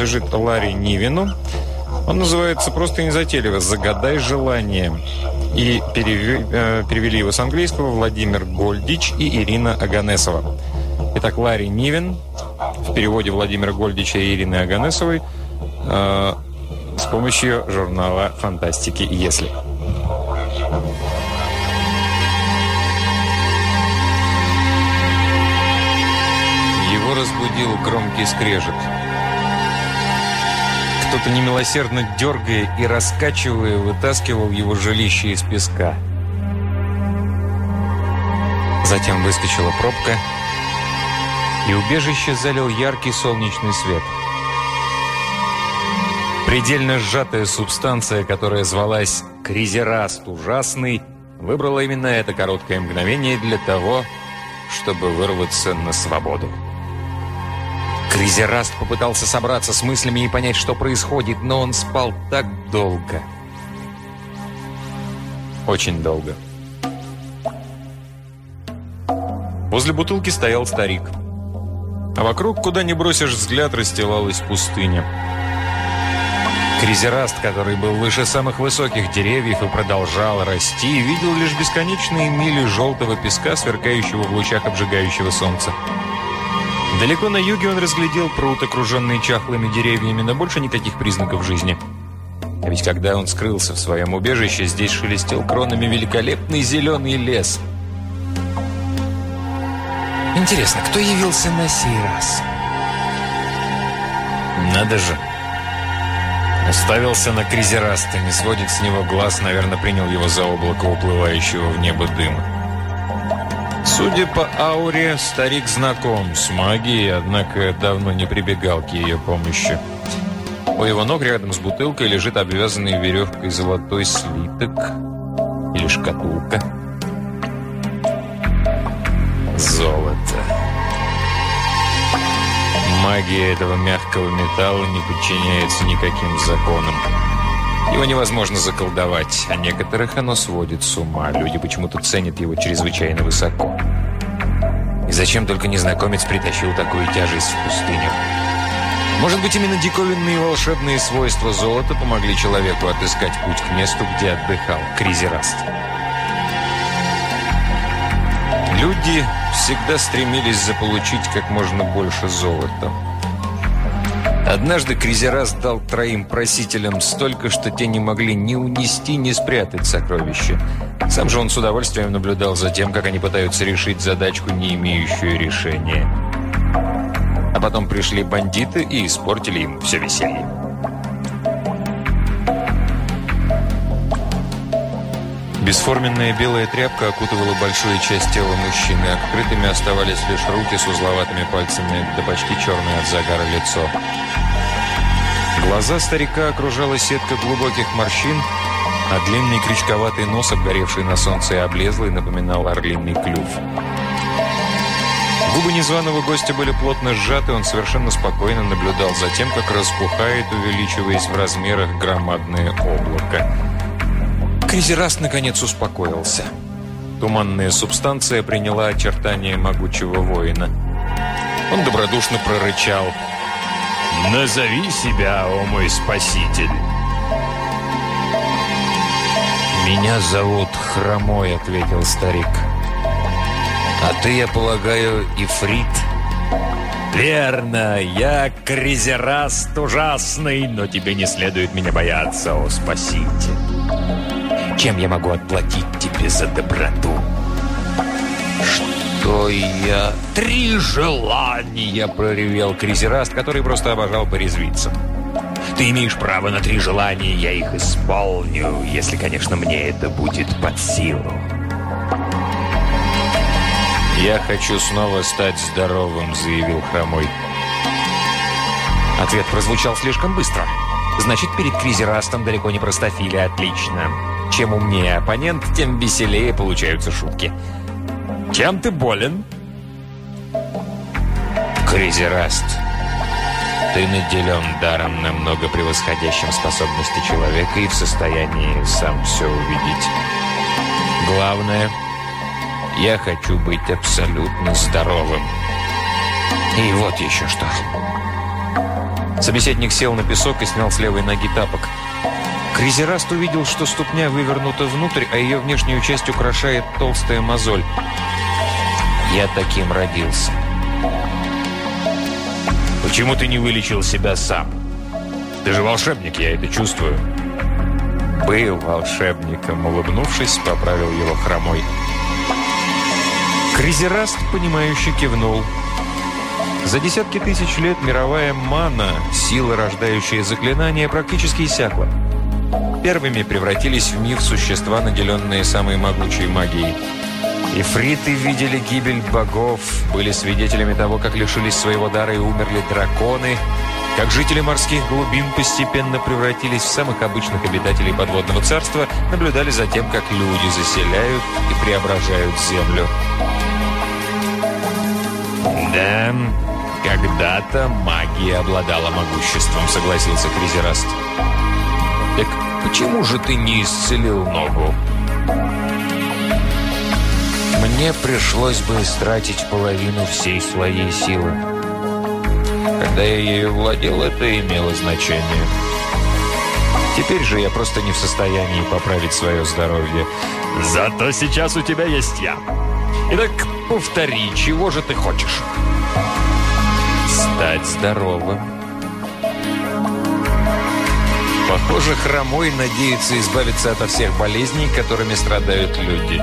принадлежит Ларри Нивину. Он называется просто незатейливо «Загадай желание». И э, перевели его с английского Владимир Гольдич и Ирина Аганесова. Итак, Ларри Нивен в переводе Владимира Гольдича и Ирины Аганесовой э, с помощью журнала «Фантастики, если». Его разбудил громкий скрежет. Кто-то немилосердно дергая и раскачивая, вытаскивал его жилище из песка. Затем выскочила пробка, и убежище залил яркий солнечный свет. Предельно сжатая субстанция, которая звалась «Кризераст ужасный», выбрала именно это короткое мгновение для того, чтобы вырваться на свободу. Кризераст попытался собраться с мыслями и понять, что происходит, но он спал так долго. Очень долго. Возле бутылки стоял старик. А вокруг, куда ни бросишь взгляд, расстилалась пустыня. Кризераст, который был выше самых высоких деревьев и продолжал расти, видел лишь бесконечные мили желтого песка, сверкающего в лучах обжигающего солнца. Далеко на юге он разглядел пруд, окруженный чахлыми деревьями, но больше никаких признаков жизни. А ведь когда он скрылся в своем убежище, здесь шелестел кронами великолепный зеленый лес. Интересно, кто явился на сей раз? Надо же. Уставился на Кризераста, не сводит с него глаз, наверное, принял его за облако уплывающего в небо дыма. Судя по ауре, старик знаком с магией, однако давно не прибегал к ее помощи. У его ног рядом с бутылкой лежит обвязанный веревкой золотой слиток или шкатулка. Золото. Магия этого мягкого металла не подчиняется никаким законам. Его невозможно заколдовать, а некоторых оно сводит с ума. Люди почему-то ценят его чрезвычайно высоко. И зачем только незнакомец притащил такую тяжесть в пустыню? Может быть, именно диковинные волшебные свойства золота помогли человеку отыскать путь к месту, где отдыхал Кризераст. Люди всегда стремились заполучить как можно больше золота. Однажды Кризерас дал троим просителям столько, что те не могли ни унести, ни спрятать сокровища. Сам же он с удовольствием наблюдал за тем, как они пытаются решить задачку, не имеющую решения. А потом пришли бандиты и испортили им все веселье. Бесформенная белая тряпка окутывала большую часть тела мужчины. Открытыми оставались лишь руки с узловатыми пальцами, да почти черное от загара лицо. Глаза старика окружала сетка глубоких морщин, а длинный крючковатый нос, обгоревший на солнце и облезлый, напоминал орлиный клюв. Губы незваного гостя были плотно сжаты, он совершенно спокойно наблюдал за тем, как распухает, увеличиваясь в размерах громадное облако. Кризерас наконец успокоился. Туманная субстанция приняла очертания могучего воина. Он добродушно прорычал. «Назови себя, о мой спаситель!» «Меня зовут Хромой», — ответил старик. «А ты, я полагаю, Ифрит?» «Верно, я Кризераст ужасный, но тебе не следует меня бояться, о спаситель!» Чем я могу отплатить тебе за доброту? Что я... Три желания, проревел Кризераст, который просто обожал порезвиться. Ты имеешь право на три желания, я их исполню, если, конечно, мне это будет под силу. «Я хочу снова стать здоровым», — заявил Хромой. Ответ прозвучал слишком быстро. Значит, перед Кризерастом далеко не простофили. Отлично. Чем умнее оппонент, тем веселее получаются шутки. «Чем ты болен?» «Кризераст, ты наделен даром, намного превосходящим способности человека и в состоянии сам все увидеть. Главное, я хочу быть абсолютно здоровым. И вот еще что. Собеседник сел на песок и снял с левой ноги тапок. Кризераст увидел, что ступня вывернута внутрь, а ее внешнюю часть украшает толстая мозоль. «Я таким родился». «Почему ты не вылечил себя сам? Ты же волшебник, я это чувствую». «Был волшебником», — улыбнувшись, поправил его хромой. Кризераст, понимающе кивнул. За десятки тысяч лет мировая мана, сила, рождающая заклинания, практически иссякла. Первыми превратились в миф существа, наделенные самой могучей магией. Ифриты видели гибель богов, были свидетелями того, как лишились своего дара и умерли драконы, как жители морских глубин постепенно превратились в самых обычных обитателей подводного царства, наблюдали за тем, как люди заселяют и преображают землю. Да, когда-то магия обладала могуществом, согласился Кризераст. Так почему же ты не исцелил ногу? Мне пришлось бы истратить половину всей своей силы. Когда я ею владел, это имело значение. Теперь же я просто не в состоянии поправить свое здоровье. Зато сейчас у тебя есть я. Итак, повтори, чего же ты хочешь? Стать здоровым. Похоже, хромой надеется избавиться от всех болезней, которыми страдают люди.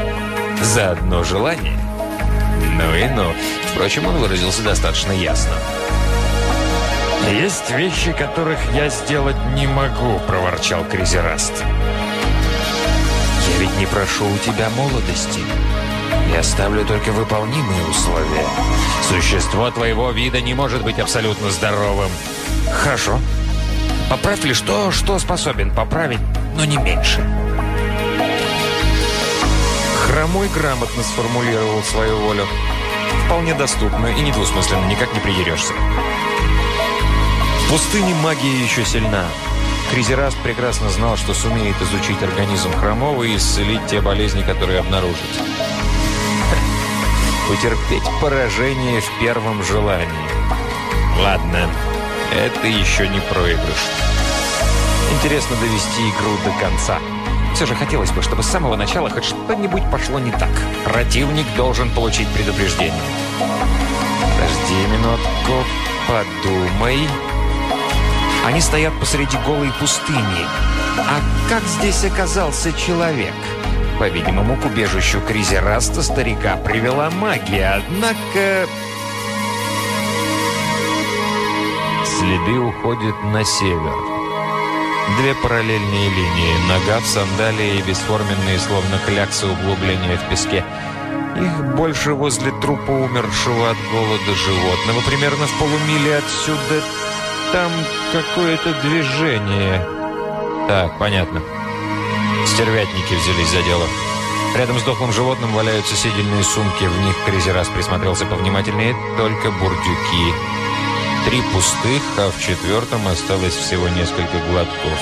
За одно желание. Ну и ну. Впрочем, он выразился достаточно ясно. «Есть вещи, которых я сделать не могу», — проворчал Кризераст. «Я ведь не прошу у тебя молодости. Я ставлю только выполнимые условия. Существо твоего вида не может быть абсолютно здоровым». «Хорошо. Поправь лишь то, что способен поправить, но не меньше». Хромой грамотно сформулировал свою волю. Вполне доступно и недвусмысленно, никак не придерешься. В пустыне магия еще сильна. Кризераст прекрасно знал, что сумеет изучить организм Хромова и исцелить те болезни, которые обнаружит. Утерпеть поражение в первом желании. Ладно, это еще не проигрыш. Интересно довести игру до конца. Все же хотелось бы, чтобы с самого начала хоть что-нибудь пошло не так. Противник должен получить предупреждение. Подожди минутку, подумай. Они стоят посреди голой пустыни. А как здесь оказался человек? По-видимому, к убежищу Кризераста старика привела магия, однако... Следы уходят на север. Две параллельные линии, нога в сандалии и бесформенные, словно кляксы углубления в песке. Их больше возле трупа умершего от голода животного, примерно в полумиле отсюда. Там какое-то движение. Так, понятно. Стервятники взялись за дело. Рядом с дохлым животным валяются седельные сумки. В них Кризерас присмотрелся повнимательнее. Только бурдюки. Три пустых, а в четвертом осталось всего несколько глотков.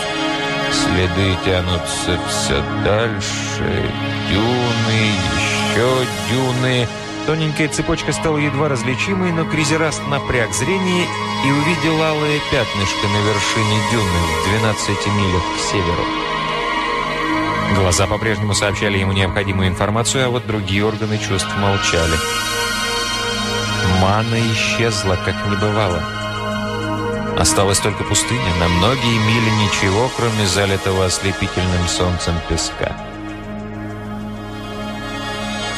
Следы тянутся все дальше. Дюны, еще дюны. Тоненькая цепочка стала едва различимой, но Кризераст напряг зрение и увидел алое пятнышко на вершине дюны в 12 милях к северу. Глаза по-прежнему сообщали ему необходимую информацию, а вот другие органы чувств молчали. Мана исчезла, как не бывало. Осталась только пустыня, на многие мили ничего, кроме залитого ослепительным солнцем песка.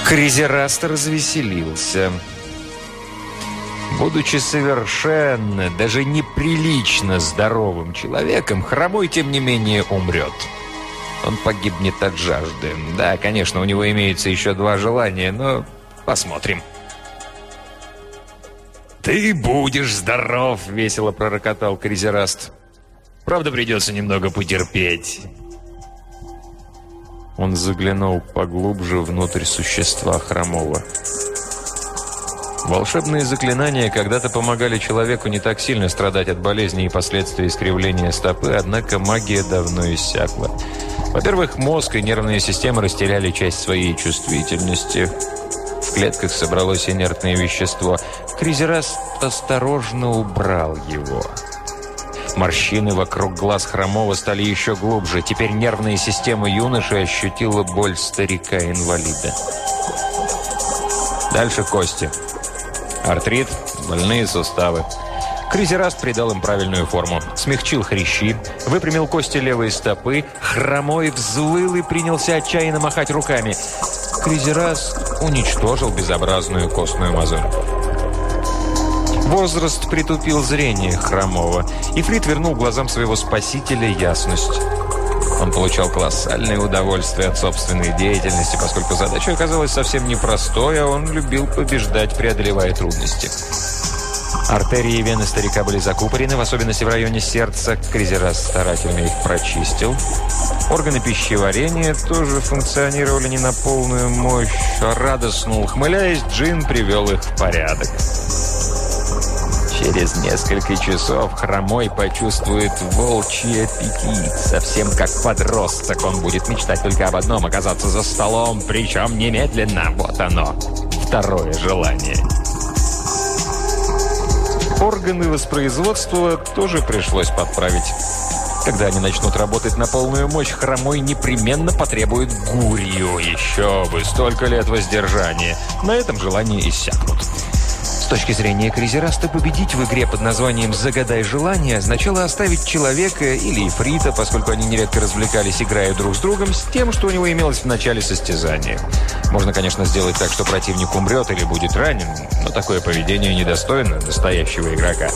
Кризераст развеселился. Будучи совершенно, даже неприлично здоровым человеком, хромой, тем не менее, умрет. Он погибнет от жажды. Да, конечно, у него имеется еще два желания, но посмотрим. «Ты будешь здоров!» — весело пророкотал Кризераст. «Правда, придется немного потерпеть». Он заглянул поглубже внутрь существа Хромова. Волшебные заклинания когда-то помогали человеку не так сильно страдать от болезней и последствий искривления стопы, однако магия давно иссякла. Во-первых, мозг и нервная система растеряли часть своей чувствительности. Клетках собралось инертное вещество. Кризерас осторожно убрал его. Морщины вокруг глаз Хромова стали еще глубже. Теперь нервная система юноши ощутила боль старика-инвалида. Дальше кости. Артрит, больные суставы. Кризераст придал им правильную форму. Смягчил хрящи, выпрямил кости левой стопы, хромой взвыл и принялся отчаянно махать руками. Кризераст уничтожил безобразную костную мозоль. Возраст притупил зрение Хромова, и Фрид вернул глазам своего спасителя ясность. Он получал колоссальное удовольствие от собственной деятельности, поскольку задача оказалась совсем непростой, а он любил побеждать, преодолевая трудности. Артерии и вены старика были закупорены, в особенности в районе сердца. Кризерас старательно их прочистил. Органы пищеварения тоже функционировали не на полную мощь. Радостно ухмыляясь, Джин привел их в порядок. Через несколько часов Хромой почувствует волчий аппетит. Совсем как подросток он будет мечтать только об одном – оказаться за столом, причем немедленно. Вот оно, второе желание. Органы воспроизводства тоже пришлось подправить. Когда они начнут работать на полную мощь, хромой непременно потребует гурью. Еще бы, столько лет воздержания. На этом желания иссякнут. С точки зрения Кризераста, победить в игре под названием «Загадай желание» означало оставить человека или эфрита, поскольку они нередко развлекались, играя друг с другом, с тем, что у него имелось в начале состязания. Можно, конечно, сделать так, что противник умрет или будет ранен, но такое поведение недостойно настоящего игрока.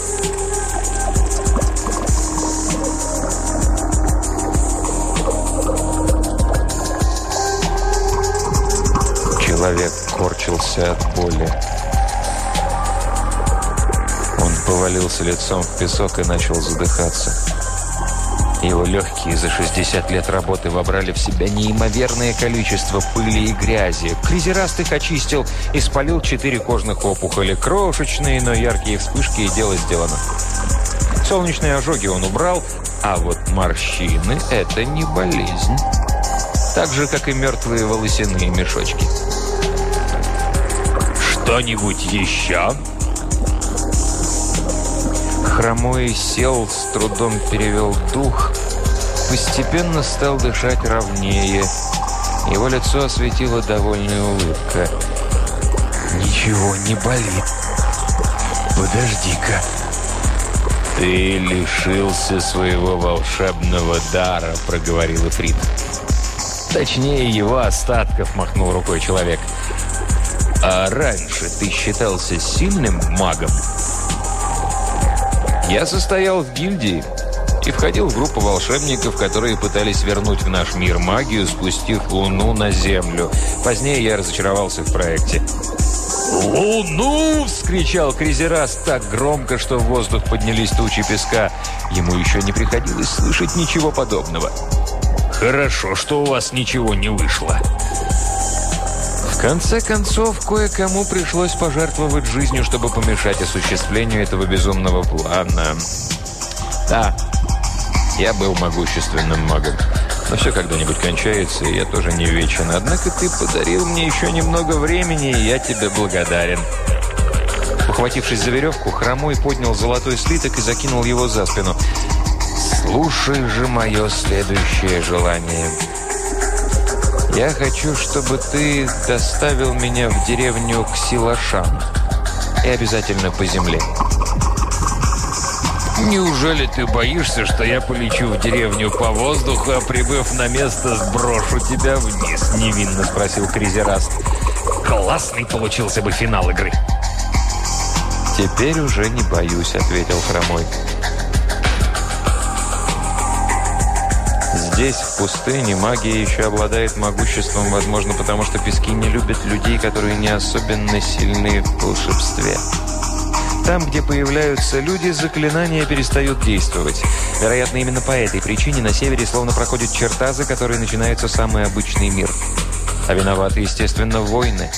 Человек корчился от боли. повалился лицом в песок и начал задыхаться. Его легкие за 60 лет работы вобрали в себя неимоверное количество пыли и грязи. Кризераст их очистил и спалил четыре кожных опухоли. Крошечные, но яркие вспышки, и дело сделано. Солнечные ожоги он убрал, а вот морщины – это не болезнь. Так же, как и мертвые волосяные мешочки. «Что-нибудь еще?» Хромой сел, с трудом перевел дух, постепенно стал дышать ровнее. Его лицо осветила довольная улыбка. «Ничего не болит. Подожди-ка». «Ты лишился своего волшебного дара», — проговорил Эфрит. «Точнее, его остатков», — махнул рукой человек. «А раньше ты считался сильным магом?» Я состоял в гильдии и входил в группу волшебников, которые пытались вернуть в наш мир магию, спустив Луну на Землю. Позднее я разочаровался в проекте. «Луну!» – вскричал Кризерас так громко, что в воздух поднялись тучи песка. Ему еще не приходилось слышать ничего подобного. «Хорошо, что у вас ничего не вышло». Конце концов, кое-кому пришлось пожертвовать жизнью, чтобы помешать осуществлению этого безумного плана. Да, я был могущественным магом. Но все когда-нибудь кончается, и я тоже не вечен. Однако ты подарил мне еще немного времени, и я тебе благодарен. Ухватившись за веревку, Хромой поднял золотой слиток и закинул его за спину. «Слушай же мое следующее желание». Я хочу, чтобы ты доставил меня в деревню Ксилашан. И обязательно по земле. «Неужели ты боишься, что я полечу в деревню по воздуху, а прибыв на место, сброшу тебя вниз?» – невинно спросил Кризераст. «Классный получился бы финал игры!» «Теперь уже не боюсь», – ответил Хромой. Здесь, в пустыне, магия еще обладает могуществом, возможно, потому что пески не любят людей, которые не особенно сильны в волшебстве. Там, где появляются люди, заклинания перестают действовать. Вероятно, именно по этой причине на севере словно проходит черта, за которой начинается самый обычный мир. А виноваты, естественно, войны.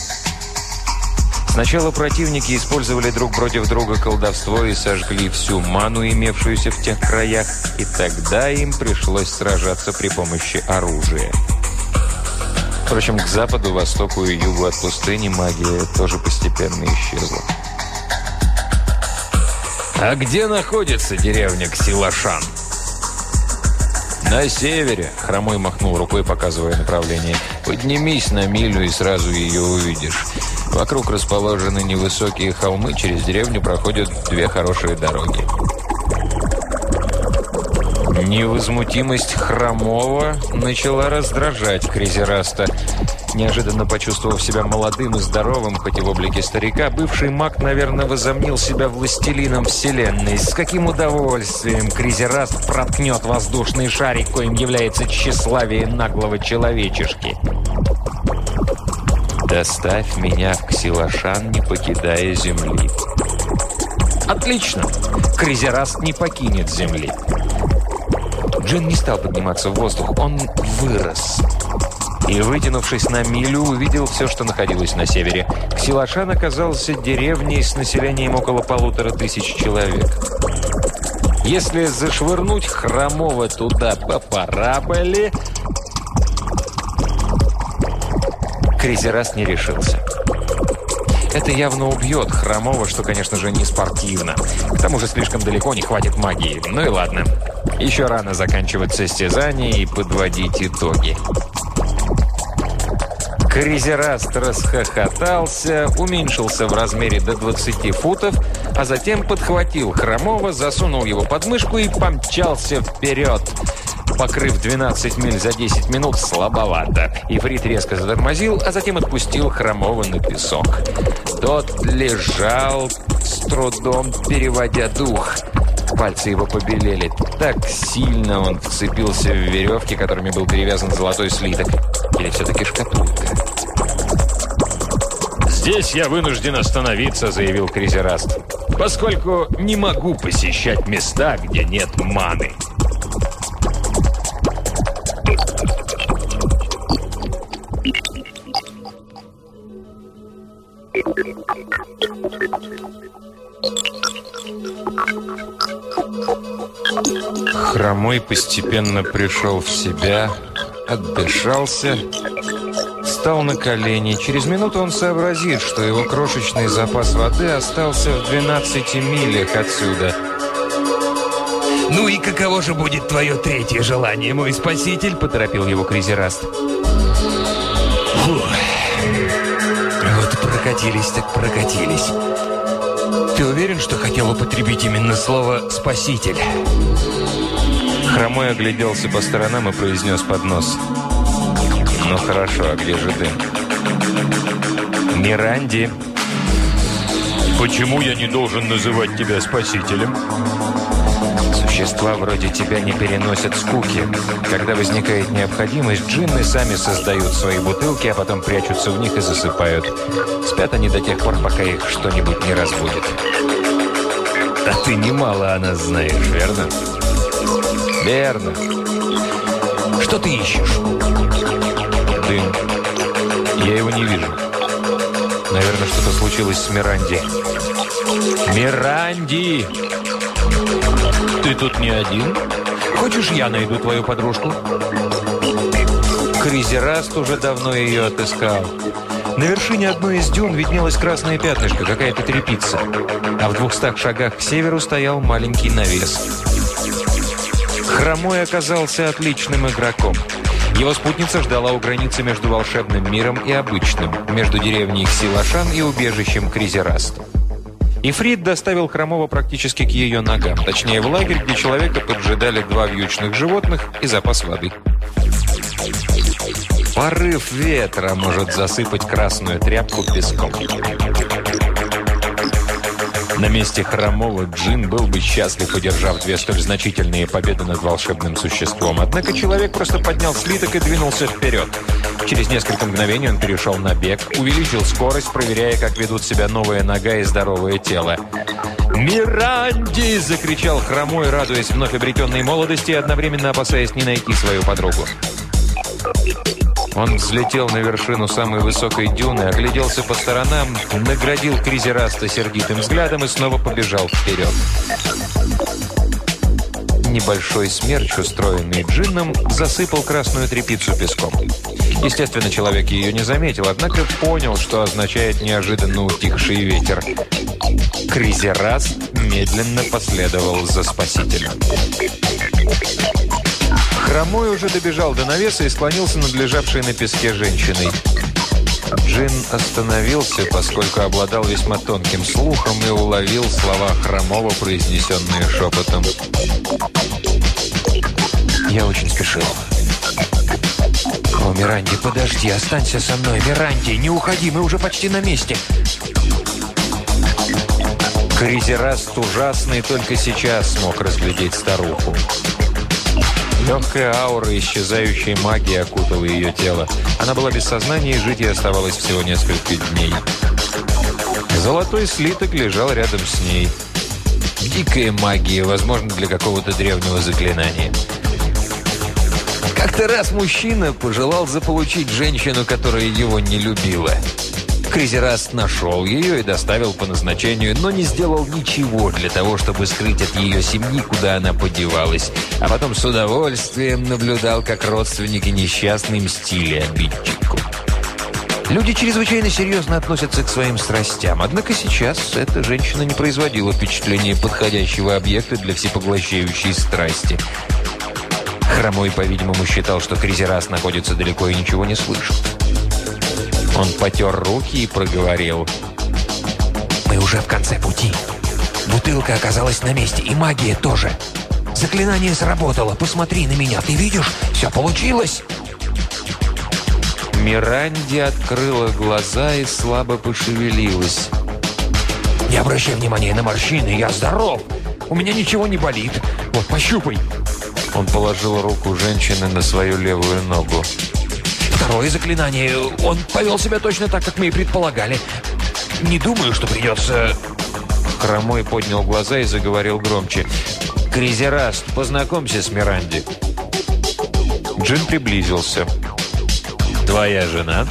Сначала противники использовали друг против друга колдовство и сожгли всю ману, имевшуюся в тех краях, и тогда им пришлось сражаться при помощи оружия. Впрочем, к западу, востоку и югу от пустыни магия тоже постепенно исчезла. «А где находится деревня Ксилашан?» «На севере», — Хромой махнул рукой, показывая направление. «Поднимись на милю и сразу ее увидишь. Вокруг расположены невысокие холмы, через деревню проходят две хорошие дороги». Невозмутимость Хромова начала раздражать Кризераста. Неожиданно почувствовав себя молодым и здоровым, хоть и в облике старика, бывший маг, наверное, возомнил себя властелином вселенной. С каким удовольствием Кризераст проткнет воздушный шарик, коим является тщеславие наглого человечешки. «Доставь меня в Ксилашан, не покидая земли». «Отлично! Кризераст не покинет земли». Джин не стал подниматься в воздух, он вырос. И, вытянувшись на милю, увидел все, что находилось на севере. Ксилашан оказался деревней с населением около полутора тысяч человек. Если зашвырнуть Хромова туда по параболе... Кризерас не решился. Это явно убьет Хромова, что, конечно же, не спортивно. К тому же слишком далеко не хватит магии. Ну и ладно. Еще рано заканчивать состязание и подводить итоги. Кризераст расхохотался, уменьшился в размере до 20 футов, а затем подхватил Хромова, засунул его под мышку и помчался вперед. Покрыв 12 миль за 10 минут слабовато. Ифрит резко затормозил, а затем отпустил Хромова на песок. Тот лежал, с трудом переводя дух. Пальцы его побелели. Так сильно он вцепился в веревки, которыми был перевязан золотой слиток. Или все-таки шкатулка? «Здесь я вынужден остановиться», — заявил Кризераст, «поскольку не могу посещать места, где нет маны». Хромой постепенно пришел в себя, отдышался, стал на колени. Через минуту он сообразит, что его крошечный запас воды остался в 12 милях отсюда. «Ну и каково же будет твое третье желание, мой спаситель?» – поторопил его Кризераст. «Фух, вот прокатились так прокатились». Ты уверен, что хотел употребить именно слово «спаситель»?» Хромой огляделся по сторонам и произнес под нос. «Ну хорошо, а где же ты?» «Миранди!» «Почему я не должен называть тебя спасителем?» Существа вроде тебя не переносят скуки. Когда возникает необходимость, джинны сами создают свои бутылки, а потом прячутся в них и засыпают. Спят они до тех пор, пока их что-нибудь не разбудит. А ты немало о нас знаешь, верно? Верно. Что ты ищешь? Дым. Я его не вижу. Наверное, что-то случилось с Миранди. Миранди! Ты тут не один? Хочешь, я найду твою подружку? Кризераст уже давно ее отыскал. На вершине одной из дюн виднелось красное пятнышко, какая-то трепица. А в двухстах шагах к северу стоял маленький навес. Хромой оказался отличным игроком. Его спутница ждала у границы между волшебным миром и обычным, между деревней Ксилашан и убежищем Кризераст. Ифрит доставил Хромова практически к ее ногам, точнее в лагерь, где человека поджидали два вьючных животных и запас воды. Порыв ветра может засыпать красную тряпку песком. На месте хромого Джин был бы счастлив, удержав две столь значительные победы над волшебным существом. Однако человек просто поднял слиток и двинулся вперед. Через несколько мгновений он перешел на бег, увеличил скорость, проверяя, как ведут себя новая нога и здоровое тело. «Миранди!» – закричал хромой, радуясь вновь обретенной молодости и одновременно опасаясь не найти свою подругу. Он взлетел на вершину самой высокой дюны, огляделся по сторонам, наградил Кризераста сердитым взглядом и снова побежал вперед. Небольшой смерч, устроенный джинном, засыпал красную трепицу песком. Естественно, человек ее не заметил, однако понял, что означает неожиданно утихший ветер. Кризерас медленно последовал за спасителем. Хромой уже добежал до навеса и склонился над лежавшей на песке женщиной. Джин остановился, поскольку обладал весьма тонким слухом и уловил слова Хромова, произнесенные шепотом. «Я очень спешил. «О, Миранди, подожди, останься со мной. Миранди, не уходи, мы уже почти на месте». Кризераст ужасный только сейчас смог разглядеть старуху. Легкая аура исчезающей магии окутала ее тело. Она была без сознания, и жить ей оставалось всего несколько дней. Золотой слиток лежал рядом с ней. Дикая магия, возможно, для какого-то древнего заклинания. Как-то раз мужчина пожелал заполучить женщину, которая его не любила. Кризераст нашел ее и доставил по назначению, но не сделал ничего для того, чтобы скрыть от ее семьи, куда она подевалась. А потом с удовольствием наблюдал, как родственники несчастной мстили обидчику. Люди чрезвычайно серьезно относятся к своим страстям. Однако сейчас эта женщина не производила впечатления подходящего объекта для всепоглощающей страсти. Хромой, по-видимому, считал, что Кризерас находится далеко и ничего не слышит. Он потер руки и проговорил. «Мы уже в конце пути. Бутылка оказалась на месте, и магия тоже. Заклинание сработало. Посмотри на меня. Ты видишь? Все получилось!» Миранди открыла глаза и слабо пошевелилась. «Не обращай внимания на морщины, я здоров! У меня ничего не болит. Вот, пощупай!» Он положил руку женщины на свою левую ногу. Второе заклинание. Он повел себя точно так, как мы и предполагали. Не думаю, что придется... Хромой поднял глаза и заговорил громче. «Кризераст, познакомься с Миранди». Джин приблизился. «Твоя жена?»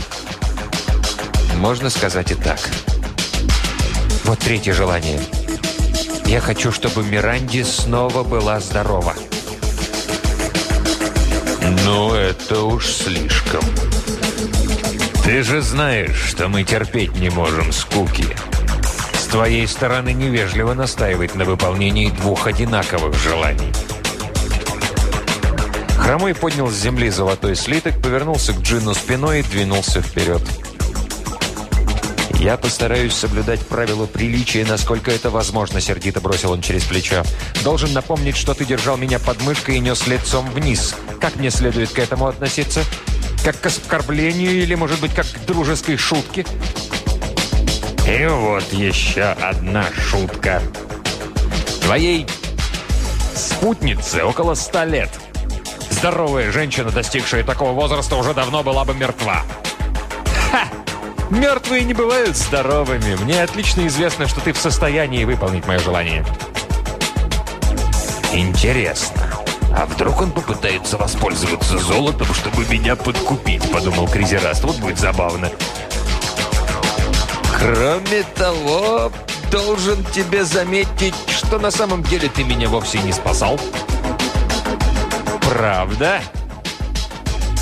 «Можно сказать и так». «Вот третье желание. Я хочу, чтобы Миранди снова была здорова». «Ну, это уж слишком. Ты же знаешь, что мы терпеть не можем скуки. С твоей стороны невежливо настаивать на выполнении двух одинаковых желаний». Хромой поднял с земли золотой слиток, повернулся к Джину спиной и двинулся вперед. «Я постараюсь соблюдать правила приличия, насколько это возможно», — сердито бросил он через плечо. «Должен напомнить, что ты держал меня под мышкой и нес лицом вниз. Как мне следует к этому относиться? Как к оскорблению или, может быть, как к дружеской шутке?» «И вот еще одна шутка. Твоей спутнице около ста лет. Здоровая женщина, достигшая такого возраста, уже давно была бы мертва». «Ха!» Мертвые не бывают здоровыми. Мне отлично известно, что ты в состоянии выполнить мое желание. Интересно. А вдруг он попытается воспользоваться золотом, чтобы меня подкупить, подумал Кризераст. Вот будет забавно. Кроме того, должен тебе заметить, что на самом деле ты меня вовсе не спасал. Правда?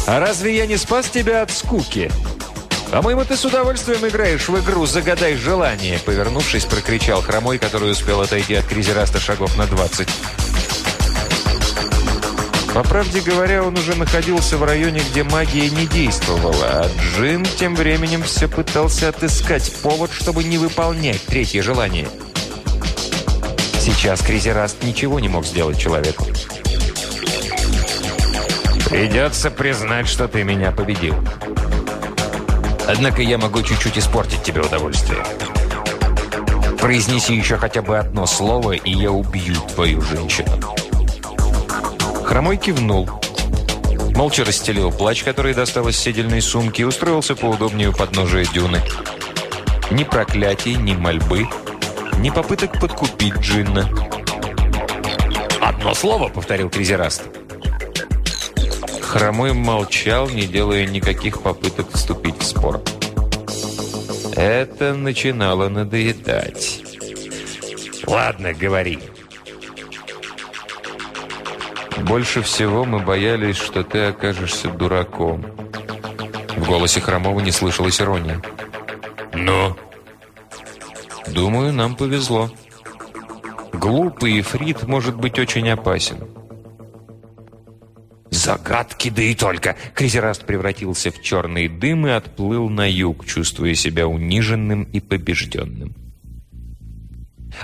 А разве я не спас тебя от скуки? «По-моему, ты с удовольствием играешь в игру «Загадай желание», повернувшись, прокричал хромой, который успел отойти от Кризераста шагов на 20. По правде говоря, он уже находился в районе, где магия не действовала, а Джин тем временем все пытался отыскать повод, чтобы не выполнять третье желание. Сейчас Кризераст ничего не мог сделать человеку. «Придется признать, что ты меня победил». Однако я могу чуть-чуть испортить тебе удовольствие. Произнеси еще хотя бы одно слово, и я убью твою женщину». Хромой кивнул. Молча расстелил плач, который достал из седельной сумки, и устроился поудобнее у подножия дюны. Ни проклятий, ни мольбы, ни попыток подкупить Джинна. «Одно слово», — повторил Кризераст. Хромой молчал, не делая никаких попыток вступить в спор. Это начинало надоедать. «Ладно, говори». «Больше всего мы боялись, что ты окажешься дураком». В голосе Хромова не слышалась ирония. «Ну?» Думаю, нам повезло. Глупый Фрид может быть очень опасен. Загадки, да и только. Кризераст превратился в черный дым и отплыл на юг, чувствуя себя униженным и побежденным.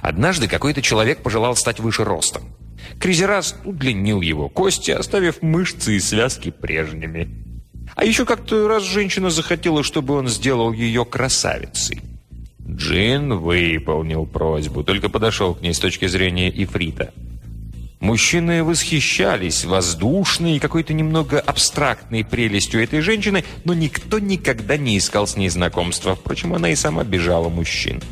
Однажды какой-то человек пожелал стать выше ростом. Кризераст удлинил его кости, оставив мышцы и связки прежними. А еще как-то раз женщина захотела, чтобы он сделал ее красавицей. Джин выполнил просьбу, только подошел к ней с точки зрения ифрита. Мужчины восхищались воздушной и какой-то немного абстрактной прелестью этой женщины, но никто никогда не искал с ней знакомства. Впрочем, она и сама бежала мужчин.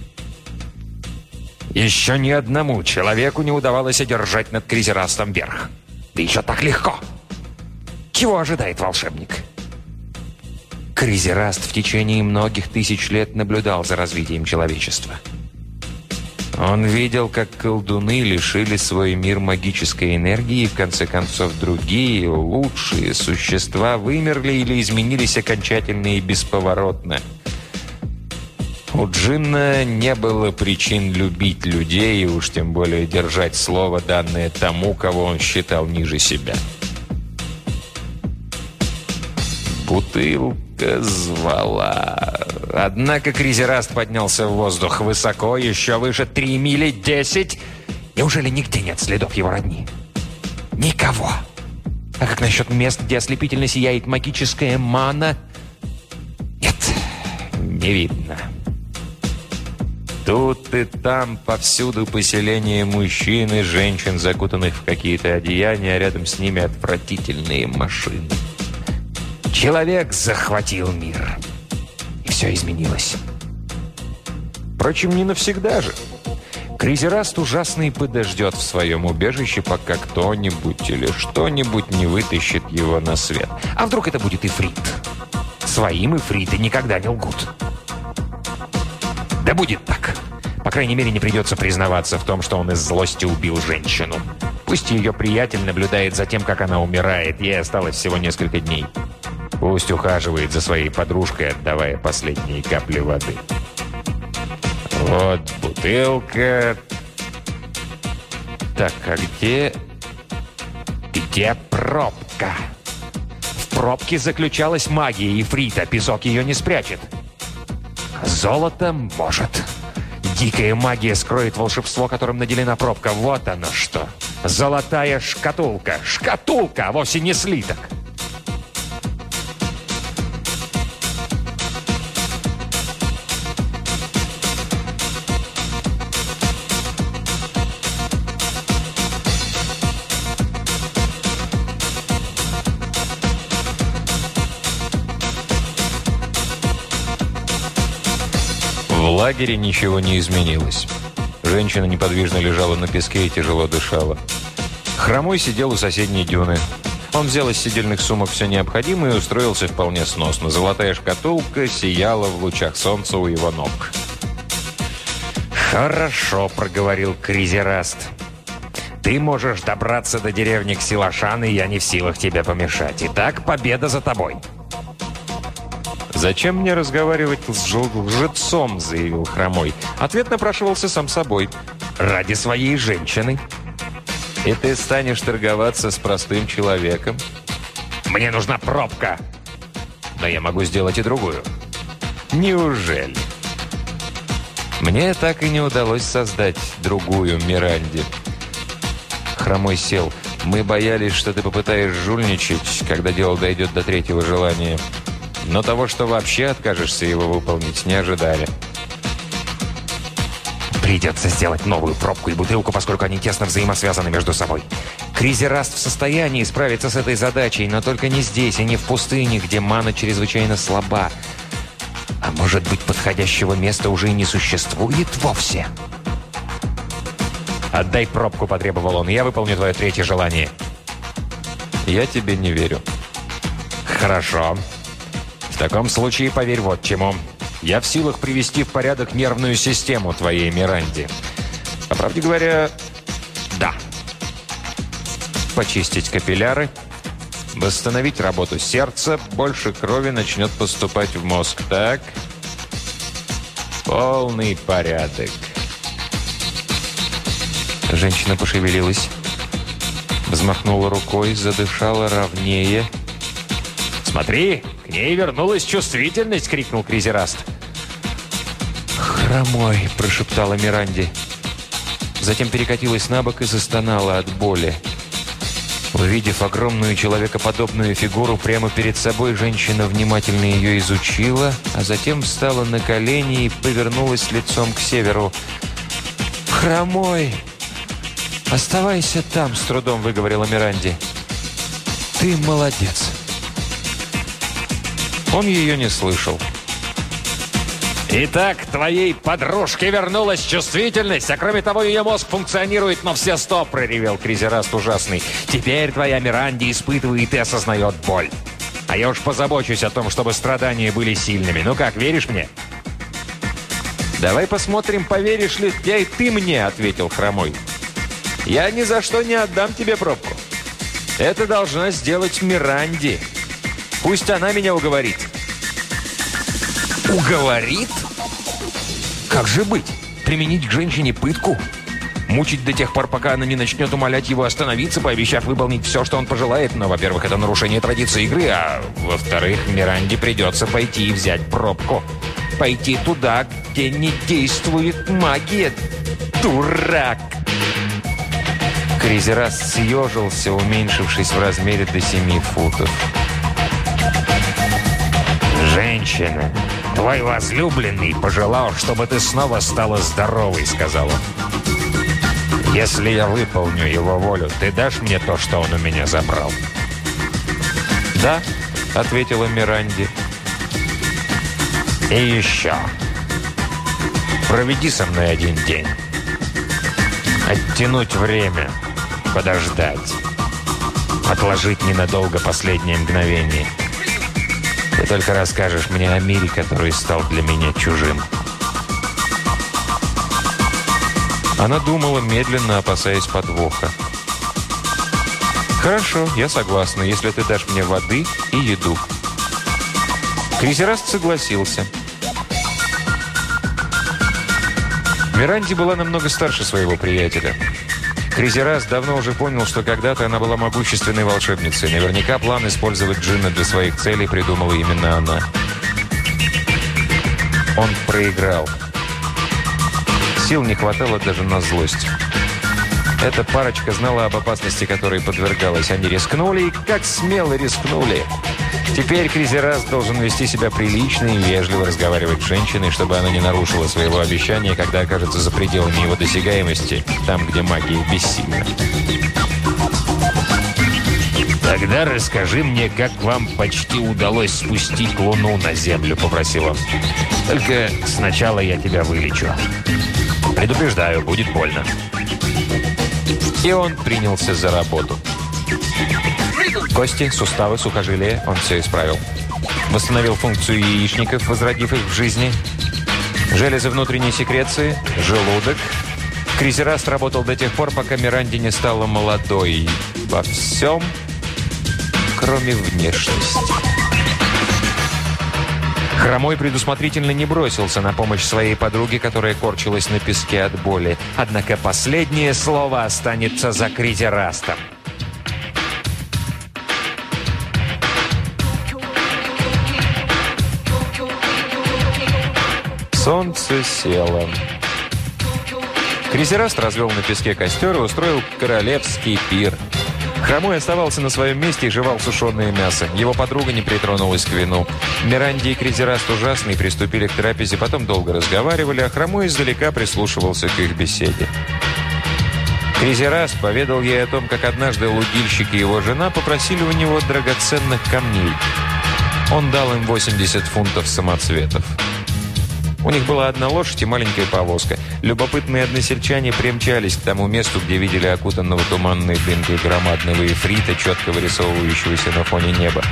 Еще ни одному человеку не удавалось одержать над Кризерастом верх. Да еще так легко. Чего ожидает волшебник? Кризераст в течение многих тысяч лет наблюдал за развитием человечества. Он видел, как колдуны лишили свой мир магической энергии, и в конце концов другие, лучшие существа вымерли или изменились окончательно и бесповоротно. У Джинна не было причин любить людей, и уж тем более держать слово, данное тому, кого он считал ниже себя. Бутылка звала. Однако Кризераст поднялся в воздух высоко, еще выше три мили десять. Неужели нигде нет следов его родни? Никого. А как насчет мест, где ослепительно сияет магическая мана? Нет, не видно. Тут и там повсюду поселение мужчин и женщин, закутанных в какие-то одеяния, а рядом с ними отвратительные машины. Человек захватил мир. И все изменилось. Впрочем, не навсегда же. Кризераст ужасный подождет в своем убежище, пока кто-нибудь или что-нибудь не вытащит его на свет. А вдруг это будет Ифрит? Своим Ифриты никогда не лгут. Да будет так. По крайней мере, не придется признаваться в том, что он из злости убил женщину. Пусть ее приятель наблюдает за тем, как она умирает. Ей осталось всего несколько дней. Пусть ухаживает за своей подружкой, отдавая последние капли воды. Вот бутылка. Так, а где... Где пробка? В пробке заключалась магия Ефрита. Песок ее не спрячет. Золото может. Дикая магия скроет волшебство, которым наделена пробка. Вот оно что. Золотая шкатулка. Шкатулка, а вовсе не слиток. Лагере ничего не изменилось. Женщина неподвижно лежала на песке и тяжело дышала. Хромой сидел у соседней дюны. Он взял из сидельных сумок все необходимое и устроился вполне сносно. Золотая шкатулка сияла в лучах солнца у его ног. «Хорошо», — проговорил Кризераст. «Ты можешь добраться до деревни Ксилашан, и я не в силах тебе помешать. Итак, победа за тобой». «Зачем мне разговаривать с лжецом?» – заявил Хромой. Ответ напрашивался сам собой. «Ради своей женщины». «И ты станешь торговаться с простым человеком?» «Мне нужна пробка!» «Но я могу сделать и другую». «Неужели?» Мне так и не удалось создать другую Миранди. Хромой сел. Мы боялись, что ты попытаешь жульничать, когда дело дойдет до третьего желания. Но того, что вообще откажешься его выполнить, не ожидали. Придется сделать новую пробку и бутылку, поскольку они тесно взаимосвязаны между собой. Кризераст в состоянии справиться с этой задачей, но только не здесь и не в пустыне, где мана чрезвычайно слаба. А может быть, подходящего места уже и не существует вовсе? «Отдай пробку», — потребовал он. «Я выполню твое третье желание». «Я тебе не верю». «Хорошо. В таком случае поверь вот чему. Я в силах привести в порядок нервную систему твоей Миранди. По правде говоря, да. Почистить капилляры, восстановить работу сердца, больше крови начнет поступать в мозг. Так. Полный порядок. Женщина пошевелилась, взмахнула рукой, задышала ровнее. «Смотри, к ней вернулась чувствительность!» — крикнул Кризераст. «Хромой!» — прошептала Миранди. Затем перекатилась на бок и застонала от боли. Увидев огромную человекоподобную фигуру прямо перед собой, женщина внимательно ее изучила, а затем встала на колени и повернулась лицом к северу. «Хромой! Оставайся там!» — с трудом выговорила Миранди. «Ты молодец!» Он ее не слышал. Итак, твоей подружке вернулась чувствительность, а кроме того, ее мозг функционирует на все сто, проревел Кризераст ужасный. Теперь твоя Миранди испытывает и осознает боль. А я уж позабочусь о том, чтобы страдания были сильными. Ну как, веришь мне? «Давай посмотрим, поверишь ли я и ты мне», — ответил Хромой. «Я ни за что не отдам тебе пробку. Это должна сделать Миранди. Пусть она меня уговорит». «Уговорит?» Как же быть? Применить к женщине пытку? Мучить до тех пор, пока она не начнет умолять его остановиться, пообещав выполнить все, что он пожелает. Но, во-первых, это нарушение традиции игры, а во-вторых, Миранде придется пойти и взять пробку. Пойти туда, где не действует магия. Дурак! Кризерас съежился, уменьшившись в размере до 7 футов. «Женщина, твой возлюбленный пожелал, чтобы ты снова стала здоровой», — сказал он. «Если я выполню его волю, ты дашь мне то, что он у меня забрал?» «Да», — ответила Миранди. «И еще. Проведи со мной один день. Оттянуть время, подождать, отложить ненадолго последнее мгновение». Ты только расскажешь мне о мире, который стал для меня чужим. Она думала, медленно опасаясь подвоха. «Хорошо, я согласна, если ты дашь мне воды и еду». Кризераст согласился. Миранди была намного старше своего приятеля. Кризерас давно уже понял, что когда-то она была могущественной волшебницей. Наверняка план использовать Джинна для своих целей придумала именно она. Он проиграл. Сил не хватало даже на злость. Эта парочка знала об опасности, которой подвергалась. Они рискнули, и как смело рискнули. Теперь Кризерас должен вести себя прилично и вежливо разговаривать с женщиной, чтобы она не нарушила своего обещания, когда окажется за пределами его досягаемости, там, где магия бессильна. «Тогда расскажи мне, как вам почти удалось спустить Луну на Землю», — попросил он. «Только сначала я тебя вылечу. Предупреждаю, будет больно». И он принялся за работу. Кости, суставы, сухожилия он все исправил. Восстановил функцию яичников, возродив их в жизни. Железы внутренней секреции, желудок. Кризераст работал до тех пор, пока Миранди не стала молодой. Во всем, кроме внешности. Хромой предусмотрительно не бросился на помощь своей подруге, которая корчилась на песке от боли. Однако последнее слово останется за Кризерастом. Солнце село. Кризераст развел на песке костер и устроил королевский пир. Хромой оставался на своем месте и жевал сушеное мясо. Его подруга не притронулась к вину. Миранди и Кризераст ужасный приступили к трапезе, потом долго разговаривали, а Хромой издалека прислушивался к их беседе. Кризераст поведал ей о том, как однажды лудильщик и его жена попросили у него драгоценных камней. Он дал им 80 фунтов самоцветов. У них была одна лошадь и маленькая повозка. Любопытные односельчане примчались к тому месту, где видели окутанного туманной дымкой громадного эфрита, четко вырисовывающегося на фоне неба.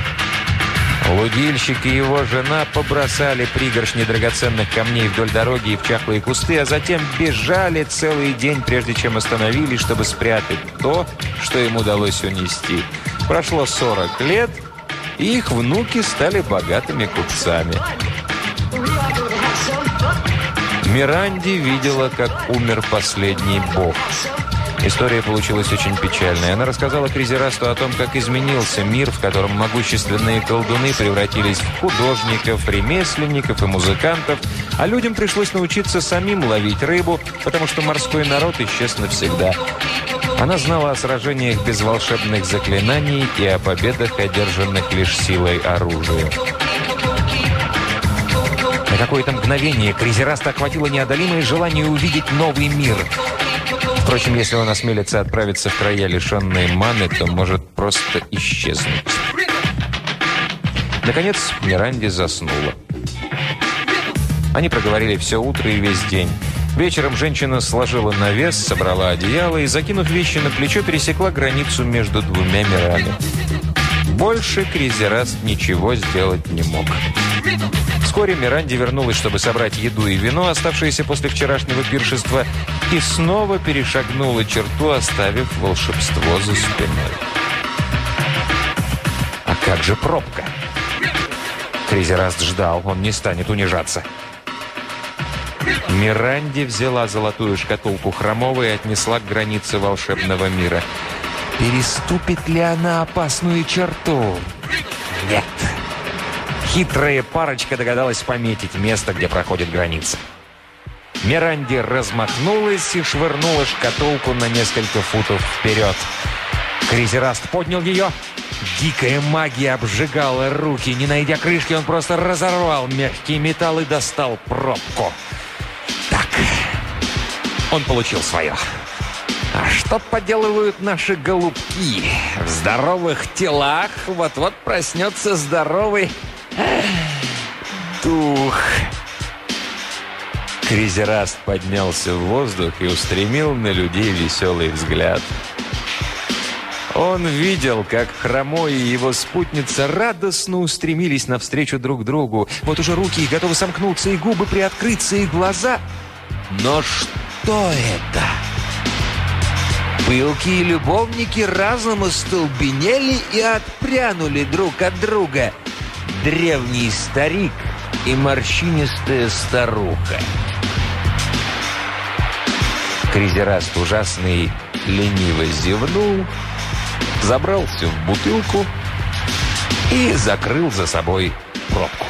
Лудильщик и его жена побросали пригоршни драгоценных камней вдоль дороги и в чахлые кусты, а затем бежали целый день, прежде чем остановились, чтобы спрятать то, что им удалось унести. Прошло 40 лет, и их внуки стали богатыми купцами. Миранди видела, как умер последний бог. История получилась очень печальной. Она рассказала Кризерасту о том, как изменился мир, в котором могущественные колдуны превратились в художников, ремесленников и музыкантов, а людям пришлось научиться самим ловить рыбу, потому что морской народ исчез навсегда. Она знала о сражениях без волшебных заклинаний и о победах, одержанных лишь силой оружия. Какое-то мгновение Кризераста охватило неодолимое желание увидеть новый мир – Впрочем, если он осмелится отправиться в края, лишенные маны, то может просто исчезнуть. Наконец, Миранди заснула. Они проговорили все утро и весь день. Вечером женщина сложила навес, собрала одеяло и, закинув вещи на плечо, пересекла границу между двумя мирами. Больше Кризераст ничего сделать не мог. Вскоре Миранди вернулась, чтобы собрать еду и вино, оставшиеся после вчерашнего пиршества, и снова перешагнула черту, оставив волшебство за спиной. А как же пробка? Кризераст ждал, он не станет унижаться. Миранди взяла золотую шкатулку Хромова и отнесла к границе волшебного мира. Переступит ли она опасную черту? Хитрая парочка догадалась пометить место, где проходит граница. Миранди размахнулась и швырнула шкатулку на несколько футов вперед. Кризераст поднял ее. Дикая магия обжигала руки. Не найдя крышки, он просто разорвал мягкий металл и достал пробку. Так, он получил свое. А что поделывают наши голубки? В здоровых телах вот-вот проснется здоровый Дух. Кризераст поднялся в воздух и устремил на людей веселый взгляд. Он видел, как Хромой и его спутница радостно устремились навстречу друг другу. Вот уже руки готовы сомкнуться, и губы приоткрыться, и глаза. Но что это? Пылкие любовники разом остолбенели и отпрянули друг от друга – древний старик и морщинистая старуха. Кризераст ужасный лениво зевнул, забрался в бутылку и закрыл за собой пробку.